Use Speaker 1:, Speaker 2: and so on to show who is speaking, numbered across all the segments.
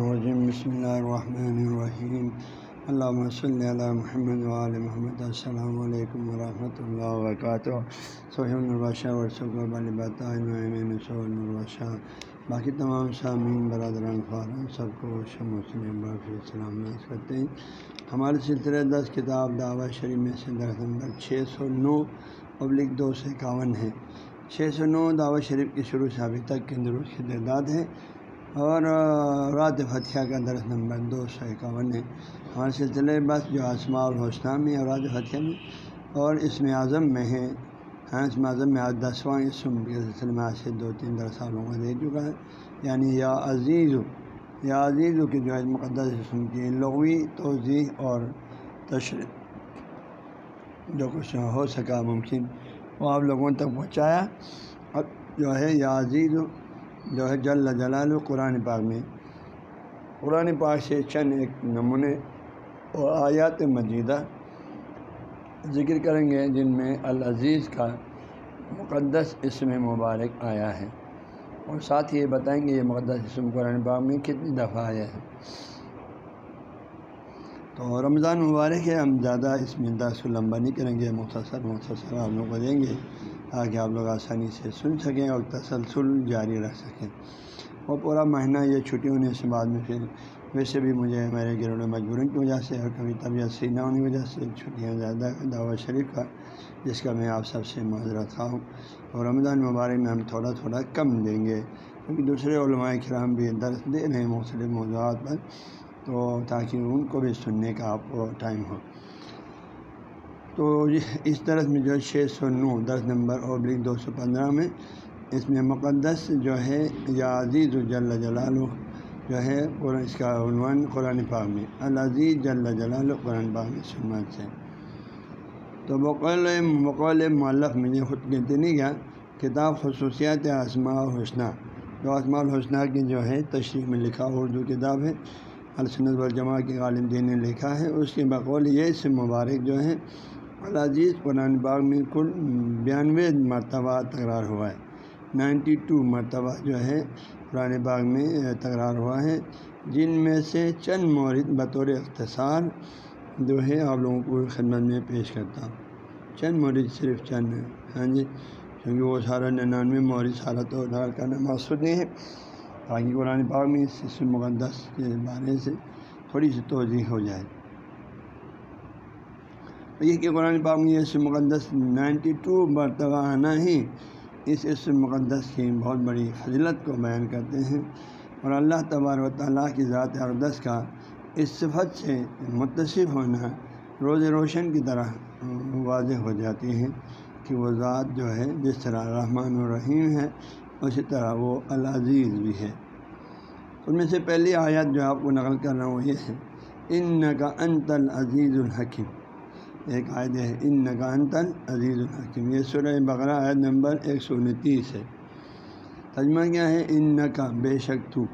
Speaker 1: الرجیم، بسم اللہ الرحمن الرحیم۔ علامہ صلی اللہ محمد علیہ محمد، السلام علیکم ورحمۃ اللہ وبرکاتہ۔ سہیل الباشہ ورثہ الباشہ باقی تمام سامعین، برادران خارن سب کو مسلم سلام کرتے ہیں۔ ہمارے سلسلے دس کتاب دعوت شریف میں سے درخت نمبر چھ سو نو، پبلک دو سو اکاون ہے۔ چھ سو نو دعوت شریف کی شروع سے ابھی تک کے درست کی تعداد ہے۔ اور رات فتح کا درس نمبر دو سو اکاون ہے۔ ہمارے سلسلے بس جو آسما الحسنہ میں اور رات فتح میں، اور اس میں اعظم میں ہے۔ ہاں اس میں اعظم میں آج دسواں اسم کے سلسلے میں آج سے دو تین در سالوں کا دے چکا ہے۔ یعنی یا عزیز یا عزیز کی جو ہے مقدس اسم کی لغوی توضیح اور تشریح، جو کچھ ہو سکا ممکن۔ وہ آپ لوگوں تک پہنچایا۔ اب جو ہے، یا عزیز جو ہے جل جلال قرآن پاک میں۔ قرآن پاک سے چند ایک نمونے اور آیات مجیدہ ذکر کریں گے، جن میں العزیز کا مقدس اسم مبارک آیا ہے۔ اور ساتھ ہی یہ بتائیں گے یہ مقدس اسم قرآن پاک میں کتنی دفعہ آیا ہے۔ تو رمضان مبارک ہے، ہم زیادہ اس میں دس لمبا نہیں کریں گے، مختصر مختصر آپ لوگ کو دیں گے۔ تاکہ آپ لوگ آسانی سے سن سکیں اور تسلسل جاری رکھ سکیں۔ اور پورا مہینہ یہ چھٹی ہونے سے بعد میں پھر ویسے بھی مجھے میرے گروڑ مجبوری کی وجہ سے اور کبھی طبیعت سی نہ ہونے کی وجہ سے چھٹیاں زیادہ دعوت شریف کا، جس کا میں آپ سب سے معذرت خواہ ہوں۔ اور رمضان مبارک میں ہم تھوڑا تھوڑا کم دیں گے، کیونکہ دوسرے علماء کرام بھی درس دے رہے ہیں مختلف موضوعات پر، تو تاکہ ان کو بھی سننے کا آپ کو ٹائم ہو۔ تو اس طرح میں جو ہے چھ سو نو دس نمبر ابلک دو سو پندرہ میں، اس میں مقدس جو ہے یا عزیز جل جلال جو ہے اس کا عنوان قرآن پاک میں۔ العزیز جل جلال قرآن پاک میں سنت سے۔ تو بقول بقول معلق میں خود کہتے نہیں گیا کتاب خصوصیات آسماء الحسنہ جو آسماء الحسنہ کی جو ہے تشریح میں لکھا اردو کتاب ہے، السنت والجماع کے غالب دین نے لکھا ہے۔ اس کے بقول یہ اس مبارک جو ہے العزیز قرآن باغ میں کل بیانوے مرتبہ تکرار ہوا ہے۔ نائنٹی ٹو مرتبہ جو ہے قرآن باغ میں تکرار ہوا ہے۔ جن میں سے چند مورد بطور اختصار جو ہے آپ لوگوں کو خدمت میں پیش کرتا ہوں۔ چند مورد صرف چند ہیں۔ ہاں جی کیونکہ وہ سارا ننانوے مورد سارا تو کرنا مقصود نہیں ہے۔ تاکہ قرآن پاک میں اس مقدس کے بارے سے تھوڑی سی توضیع ہو جائے۔ یہ کہ قرآن پاک میں اس مقدس نائنٹی ٹو مرتبہ آنا ہی اس اس مقدس کی بہت بڑی فضلت کو بیان کرتے ہیں اور اللہ تبار و تعالیٰ کی ذات اقدس کا اس صفت سے متصف ہونا روز روشن کی طرح واضح ہو جاتی ہے کہ وہ ذات جو ہے جس طرح رحمٰن الرحیم ہے اسی طرح وہ العزیز بھی ہے۔ ان میں سے پہلی آیت جو آپ کو نقل کر رہا ہوں یہ ہے ان کا انت العزیز الحکیم ایک آیت ہے ان کا انت العزیز الحکیم یہ سورہ بقرہ آیت نمبر ایک سو انتیس ہے۔ تجمہ کیا ہے؟ ان کا بے شک تو۔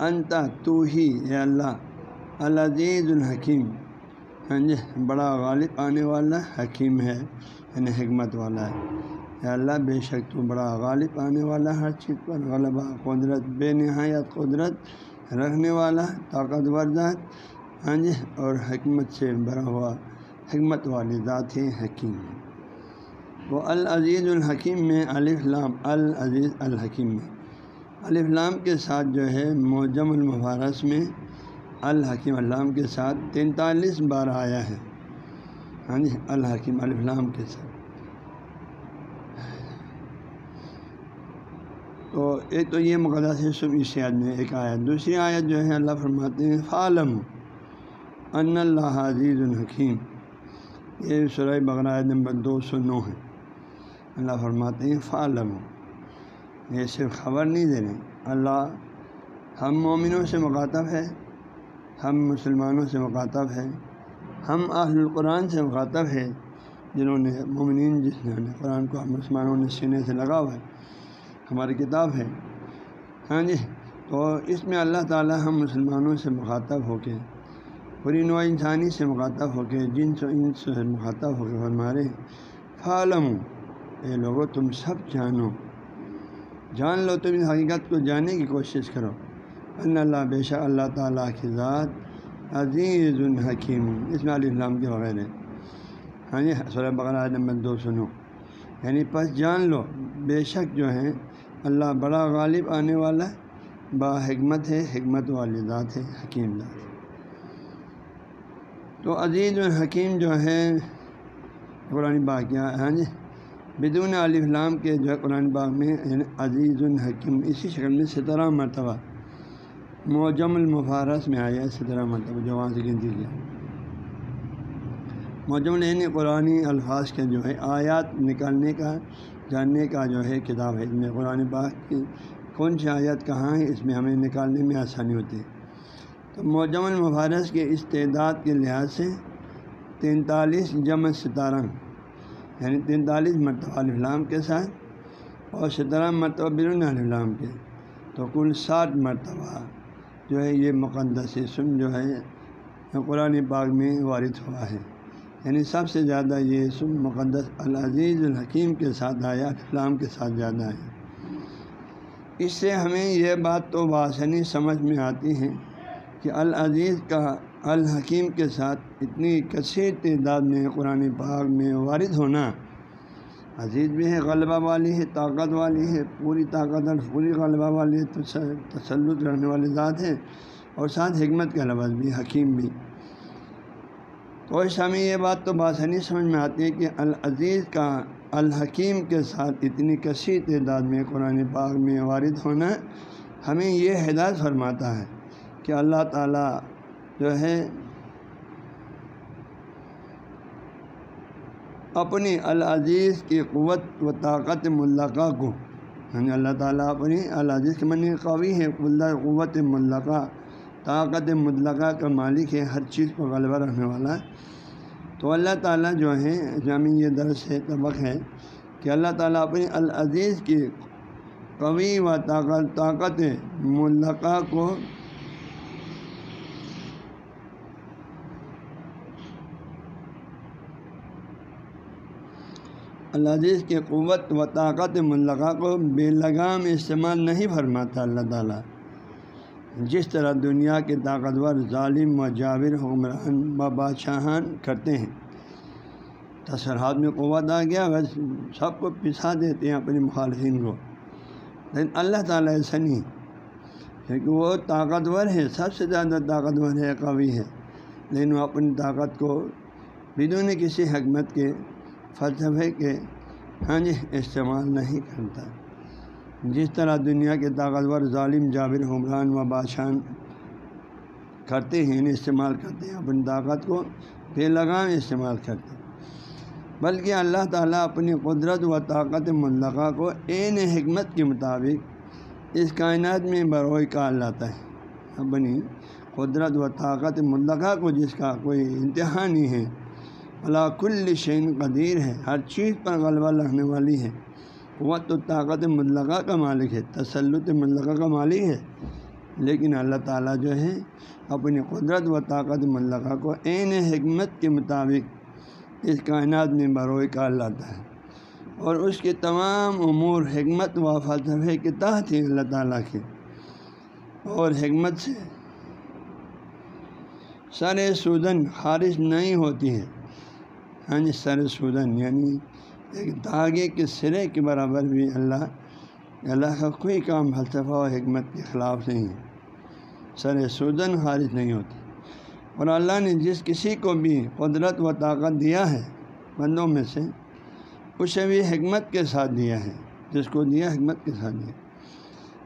Speaker 1: انت تو ہی، اے اللہ، العزیز الحکیم۔ ہاں جی بڑا غالب آنے والا حکیم ہے یعنی حکمت والا ہے۔ اے اللہ، بے شک تو بڑا غالب آنے والا، ہر چیز پر غلبہ، قدرت، بے نہایت قدرت رکھنے والا، طاقتور ذات۔ ہاں جی اور حکمت سے بھرا ہوا حکمت والی ذات ہے حکیم۔ وہ العزیز الحکیم میں الفلام العزیز الحکیم میں۔ الفلام کے ساتھ جو ہے موجم المفارس میں الحکیم علام کے ساتھ تینتالیس بار آیا ہے۔ ہاں جی الحکیم الفلام کے ساتھ۔ تو ایک تو یہ مقدس ہے سب اس یاد میں ایک آیت۔ دوسری آیت جو ہے، اللہ فرماتے ہیں فعالم ان اللہ عزیز الحکیم یہ سرائے آیت نمبر دو سو نو ہے۔ اللہ فرماتے ہیں فعالم یہ صرف خبر نہیں دے رہے۔ اللہ ہم مومنوں سے مخاطب ہے، ہم مسلمانوں سے مخاطب ہے، ہم اہل القرآن سے مخاطب ہے، جنہوں نے مومنین جس نے قرآن کو مسلمانوں نے سینے سے لگا ہوا ہے، ہماری کتاب ہے۔ ہاں جی تو اس میں اللہ تعالیٰ ہم مسلمانوں سے مخاطب ہو کے پوری نوع انسانی سے مخاطب ہو کے جن سے ان سے مخاطب ہو کے فرمارے فعالم اے لوگو، تم سب جانو۔ جان لو، تم اس حقیقت کو جاننے کی کوشش کرو۔ ان اللہ، بے شک اللہ تعالیٰ کی ذات عزیز الحکیم اس میں علیہ السلام کے وغیرہ ہاں جی سورہ بقرہ نمبر دو سنو یعنی پس جان لو، بے شک جو ہے، اللہ بڑا غالب آنے والا، با حکمت ہے، حکمت والی ذات ہے، حکیم ذات ہے۔ تو عزیز الحکیم جو ہے قرآن باغ کیا ہاں جی بدون علی السلام کے جو ہے قرآن باغ میں یعنی عزیز الحکیم اسی شکل میں سترہ مرتبہ موجم المفارس میں آیا سترہ مرتبہ جو وہاں سے گنتی کیا موجم یعنی قرآن الفاظ کے جو ہے آیات نکالنے کا، جاننے کا جو ہے کتاب ہے۔ اس میں قرآن باغ کی کون سی آیات کہاں ہے اس میں ہمیں نکالنے میں آسانی ہوتی ہے۔ تو موجم المفارس کے اس تعداد کے لحاظ سے تینتالیس جمع ستارہ یعنی تینتالیس مرتبہ الفلام کے ساتھ اور سترہ مرتبہ بیرون الفلام کے، تو کل ساٹھ مرتبہ جو ہے یہ مقدس اسم جو ہے قرآن پاک میں وارد ہوا ہے۔ یعنی سب سے زیادہ یہ اسم مقدس العزیز الحکیم کے ساتھ آیا الفلام کے ساتھ زیادہ ہے اس سے ہمیں یہ بات تو بآسانی یعنی سمجھ میں آتی ہے کہ العزیز کا الحکیم کے ساتھ اتنی کثیر تعداد میں قرآن پاک میں وارد ہونا۔ عزیز بھی ہے، غلبہ والی ہے، طاقت والی ہے، پوری طاقت اور پوری غلبہ والی ہے تسلط رہنے والی ذات ہے اور ساتھ حکمت کا لفظ بھی، حکیم بھی۔ تو اس ہمیں یہ بات تو بآسانی سمجھ میں آتی ہے کہ العزیز کا الحکیم کے ساتھ اتنی کثیر تعداد میں قرآن پاک میں وارد ہونا ہمیں یہ ہدایت فرماتا ہے۔ کہ اللہ تعالیٰ جو ہے اپنی العزیز کی قوت و طاقت ملقہ کو یعنی اللہ تعالیٰ اپنی العزیز کے منی قوی ہے قوت ملقہ طاقت مطلقہ کا مالک ہے، ہر چیز کو غلبہ رکھنے والا ہے۔ تو اللہ تعالیٰ جو ہے، جامع یہ درس ہے، طبق ہے کہ اللہ تعالیٰ اپنی العزیز کی قوی و طاقت طاقت ملقہ کو العزیز کے قوت و طاقت ملغہ کو بے لگام استعمال نہیں فرماتا اللہ تعالیٰ۔ جس طرح دنیا کے طاقتور ظالم و جاور حکمران و بادشاہان کرتے ہیں۔ تصرحات میں قوت آ گیا، بس سب کو پسا دیتے ہیں اپنے مخالفین کو۔ لیکن اللہ تعالیٰ ایسا نہیں کیونکہ وہ طاقتور ہے سب سے زیادہ طاقتور ہے، قوی ہے لیکن وہ اپنی طاقت کو بدون کسی حکمت کے فلسفے کے ہاں جی استعمال نہیں کرتا۔ جس طرح دنیا کے طاقتور ظالم جابر حکمران و بادشاہ کرتے ہیں استعمال کرتے ہیں، اپنی طاقت کو بے لگام استعمال کرتے ہیں۔ بلکہ اللہ تعالیٰ اپنی قدرت و طاقت ملقہ کو عین حکمت کے مطابق اس کائنات میں بروئی کال لاتا ہے۔ اپنی قدرت و طاقت ملقہ کو جس کا کوئی انتہا نہیں ہے اللہ کل شعین قدیر ہے، ہر چیز پر غلبہ رکھنے والی ہے۔ قوت و طاقت مطلقہ کا مالک ہے، تسلط مطلقہ کا مالک ہے۔ لیکن اللہ تعالیٰ جو ہے، اپنی قدرت و طاقت مطلقہ کو عین حکمت کے مطابق اس کائنات میں بروئے کار لاتا ہے۔ اور اس کے تمام امور حکمت و فلسفے کے تحت ہی اللہ تعالیٰ کے۔ اور حکمت سے سر سودن خارج نہیں ہوتی ہے۔ ہاں جی سر سودن یعنی ایک دھاگے کے سرے کے برابر بھی اللہ اللہ کا کوئی کام فلسفہ و حکمت کے خلاف نہیں ہے۔ سر سودن خارج نہیں ہوتی اور اللہ نے جس کسی کو بھی قدرت و طاقت دیا ہے، بندوں میں سے، اسے بھی حکمت کے ساتھ دیا ہے، جس کو دیا حکمت کے ساتھ دیا۔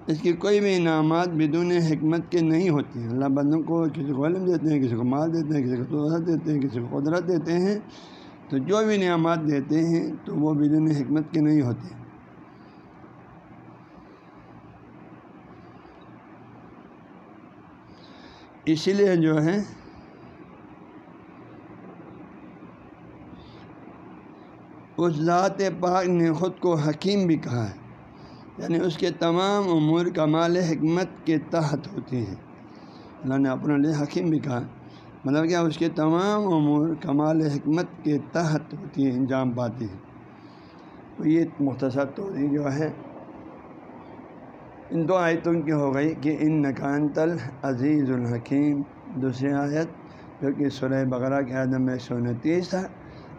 Speaker 1: اس کی کوئی بھی انعامات بدون حکمت کے نہیں ہوتی۔ ہیں اللہ بندوں کو کسی کو علم دیتے ہیں، کسی کو مال دیتے ہیں، کسی کو توحت دیتے ہیں، کسی کو قدرت دیتے ہیں تو جو بھی نعمات دیتے ہیں تو وہ بدون حکمت کے نہیں ہوتے۔ اسی لیے جو ہے، اس ذات پاک نے خود کو حکیم بھی کہا ہے۔ یعنی اس کے تمام امور کمال حکمت کے تحت ہوتے ہیں۔ اللہ نے اپنے لیے حکیم بھی کہا۔ مطلب کیا اس کے تمام امور کمال حکمت کے تحت ہوتی ہیں، انجام پاتی ہیں۔ تو یہ مختصر توضیع جو ہے، ان دو آیتوں کی ہو گئی کہ ان نقان تل عزیز الحکیم، دوسری آیت جو کہ سورہ بقرہ کے عدم میں سو انتیس تھا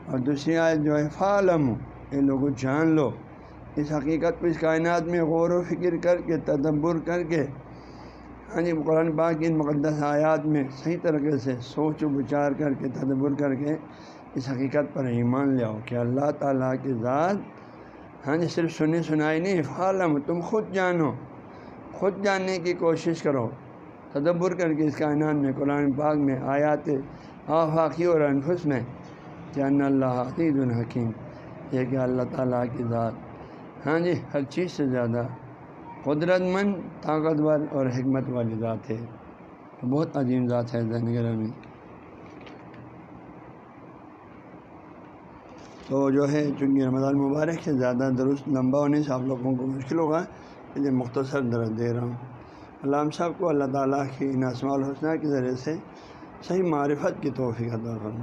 Speaker 1: اور دوسری آیت جو ہے فعالم یہ لوگوں جان لو۔ اس حقیقت کو اس کائنات میں غور و فکر کر کے، تدبر کر کے ہاں جی قرآن پاک ان مقدس آیات میں صحیح طریقے سے سوچ و بچار کر کے، تدبر کر کے اس حقیقت پر ایمان لے آؤ کہ اللہ تعالیٰ کی ذات ہاں جی صرف سنی سنائی نہیں فعالم تم خود جانو، خود جاننے کی کوشش کرو، تدبر کر کے اس کائنات میں، قرآن پاک میں، آیات آفاقی اور انفس میں، کہ اللہ عقید الحکیم یہ کہ اللہ تعالیٰ کی ذات ہاں جی ہر چیز سے زیادہ قدرت مند، طاقتور اور حکمت والی ذات ہے۔ بہت عظیم ذات ہے زینگر میں۔ تو جو ہے، چونکہ رمضان مبارک سے زیادہ درست، لمبا ہونے سے آپ لوگوں کو مشکل ہوگا، اس لیے مختصر درد دے رہا ہوں۔ علام صاحب کو اللہ تعالیٰ کی ان اسماع الحسنہ کے ذریعے سے صحیح معرفت کی توفیق عطا کروں